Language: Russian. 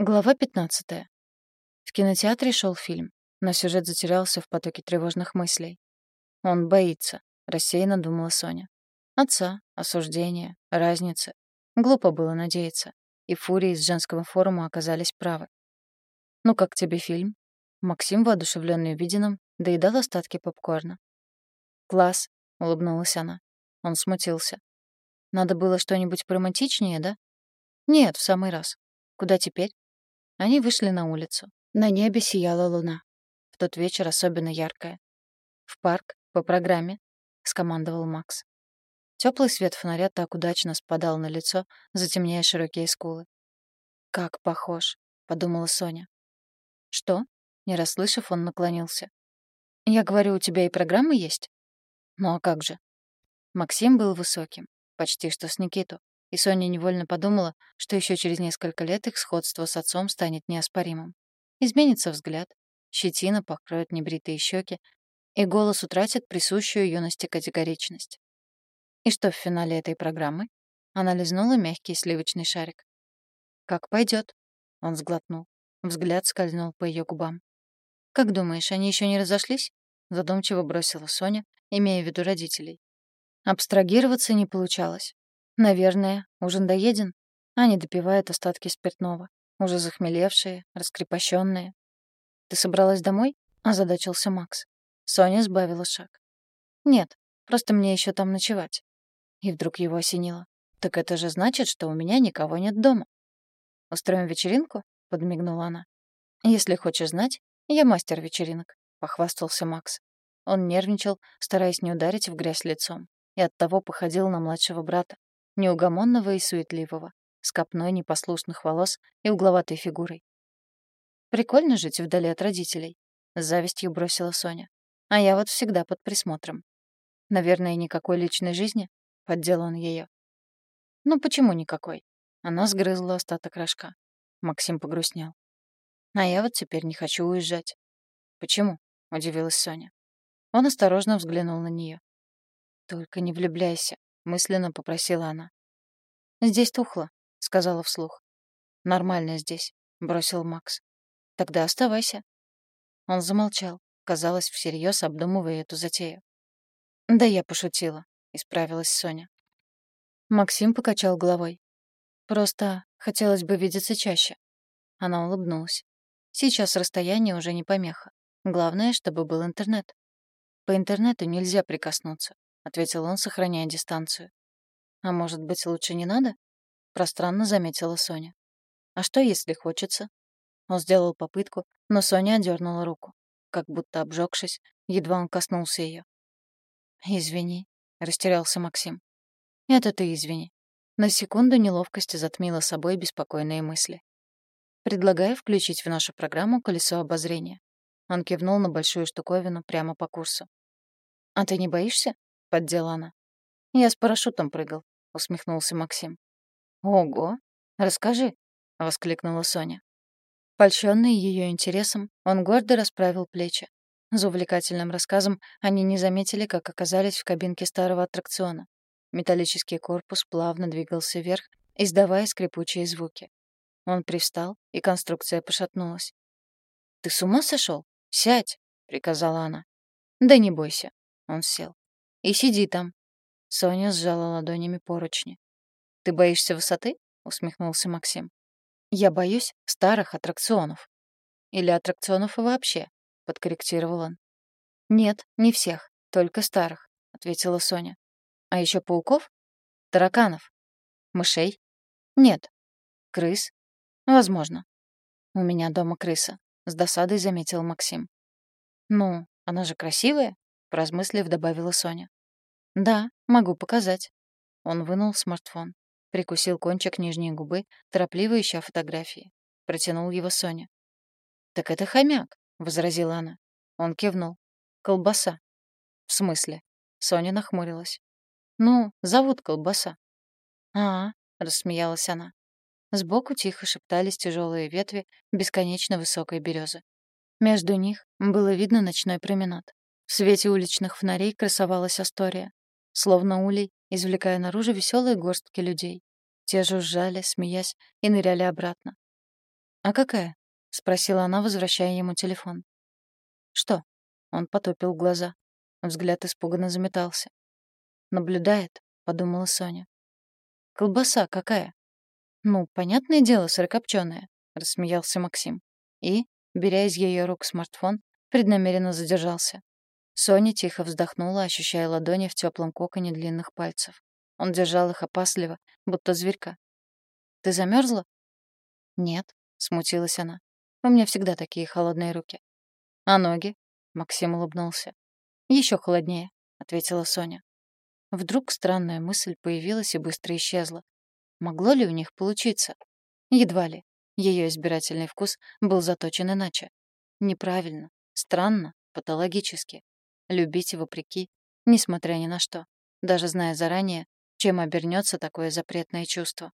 Глава 15. В кинотеатре шел фильм, но сюжет затерялся в потоке тревожных мыслей. «Он боится», — рассеянно думала Соня. Отца, осуждения, разницы. Глупо было надеяться. И фурии из женского форума оказались правы. «Ну как тебе фильм?» Максим, воодушевленный увиденным, доедал остатки попкорна. «Класс», — улыбнулась она. Он смутился. «Надо было что-нибудь поромантичнее, да?» «Нет, в самый раз. Куда теперь?» Они вышли на улицу. На небе сияла луна. В тот вечер особенно яркая. «В парк, по программе», — скомандовал Макс. Теплый свет фонаря так удачно спадал на лицо, затемняя широкие скулы. «Как похож», — подумала Соня. «Что?» — не расслышав, он наклонился. «Я говорю, у тебя и программы есть?» «Ну а как же?» Максим был высоким, почти что с Никиту, и Соня невольно подумала, что еще через несколько лет их сходство с отцом станет неоспоримым. Изменится взгляд, щетина покроет небритые щеки, и голос утратит присущую юности категоричность. И что в финале этой программы? Она лизнула мягкий сливочный шарик. «Как пойдет? Он сглотнул. Взгляд скользнул по ее губам. «Как думаешь, они еще не разошлись?» Задумчиво бросила Соня, имея в виду родителей. Абстрагироваться не получалось. Наверное, ужин доеден. Они допивают остатки спиртного. Уже захмелевшие, раскрепощенные. «Ты собралась домой?» — озадачился Макс. Соня сбавила шаг. «Нет, просто мне еще там ночевать». И вдруг его осенило. «Так это же значит, что у меня никого нет дома». «Устроим вечеринку?» — подмигнула она. «Если хочешь знать, я мастер вечеринок», — похвастался Макс. Он нервничал, стараясь не ударить в грязь лицом, и оттого походил на младшего брата, неугомонного и суетливого, с копной непослушных волос и угловатой фигурой. «Прикольно жить вдали от родителей», — с завистью бросила Соня. «А я вот всегда под присмотром. Наверное, никакой личной жизни?» — поддел он ее. «Ну почему никакой?» Она сгрызла остаток рожка. Максим погрустнел. «А я вот теперь не хочу уезжать». «Почему?» — удивилась Соня. Он осторожно взглянул на нее. «Только не влюбляйся», мысленно попросила она. «Здесь тухло», — сказала вслух. «Нормально здесь», — бросил Макс. «Тогда оставайся». Он замолчал, казалось, всерьез обдумывая эту затею. «Да я пошутила», — исправилась Соня. Максим покачал головой. «Просто хотелось бы видеться чаще». Она улыбнулась. «Сейчас расстояние уже не помеха. Главное, чтобы был интернет. По интернету нельзя прикоснуться ответил он, сохраняя дистанцию. А может быть, лучше не надо? пространно заметила Соня. А что, если хочется? Он сделал попытку, но Соня отдернула руку, как будто обжегшись, едва он коснулся ее. Извини, растерялся Максим. Это ты извини. На секунду неловкость затмила собой беспокойные мысли. Предлагаю включить в нашу программу колесо обозрения. Он кивнул на большую штуковину прямо по курсу. А ты не боишься? — поддела она. «Я с парашютом прыгал», — усмехнулся Максим. «Ого! Расскажи», — воскликнула Соня. Польщённый ее интересом, он гордо расправил плечи. За увлекательным рассказом они не заметили, как оказались в кабинке старого аттракциона. Металлический корпус плавно двигался вверх, издавая скрипучие звуки. Он привстал, и конструкция пошатнулась. «Ты с ума сошел? Сядь!» — приказала она. «Да не бойся». Он сел. И сиди там». Соня сжала ладонями поручни. «Ты боишься высоты?» — усмехнулся Максим. «Я боюсь старых аттракционов». «Или аттракционов вообще», — подкорректировал он. «Нет, не всех, только старых», — ответила Соня. «А еще пауков? Тараканов? Мышей? Нет. Крыс? Возможно. У меня дома крыса», — с досадой заметил Максим. «Ну, она же красивая», Поразмыслив, добавила Соня. «Да, могу показать». Он вынул смартфон, прикусил кончик нижней губы, торопливо ища фотографии. Протянул его Соне. «Так это хомяк», — возразила она. Он кивнул. «Колбаса». «В смысле?» Соня нахмурилась. «Ну, зовут колбаса». «А, -а — рассмеялась она. Сбоку тихо шептались тяжелые ветви бесконечно высокой березы. Между них было видно ночной променад. В свете уличных фонарей красовалась Астория, словно улей, извлекая наружу веселые горстки людей. Те жужжали, смеясь, и ныряли обратно. «А какая?» — спросила она, возвращая ему телефон. «Что?» — он потопил глаза. Взгляд испуганно заметался. «Наблюдает», — подумала Соня. «Колбаса какая?» «Ну, понятное дело, сырокопченая», — рассмеялся Максим. И, беря из ее рук смартфон, преднамеренно задержался. Соня тихо вздохнула, ощущая ладони в теплом коконе длинных пальцев. Он держал их опасливо, будто зверька. «Ты замерзла? «Нет», — смутилась она. «У меня всегда такие холодные руки». «А ноги?» — Максим улыбнулся. Еще холоднее», — ответила Соня. Вдруг странная мысль появилась и быстро исчезла. Могло ли у них получиться? Едва ли. Ее избирательный вкус был заточен иначе. Неправильно, странно, патологически. Любить вопреки, несмотря ни на что, даже зная заранее, чем обернется такое запретное чувство.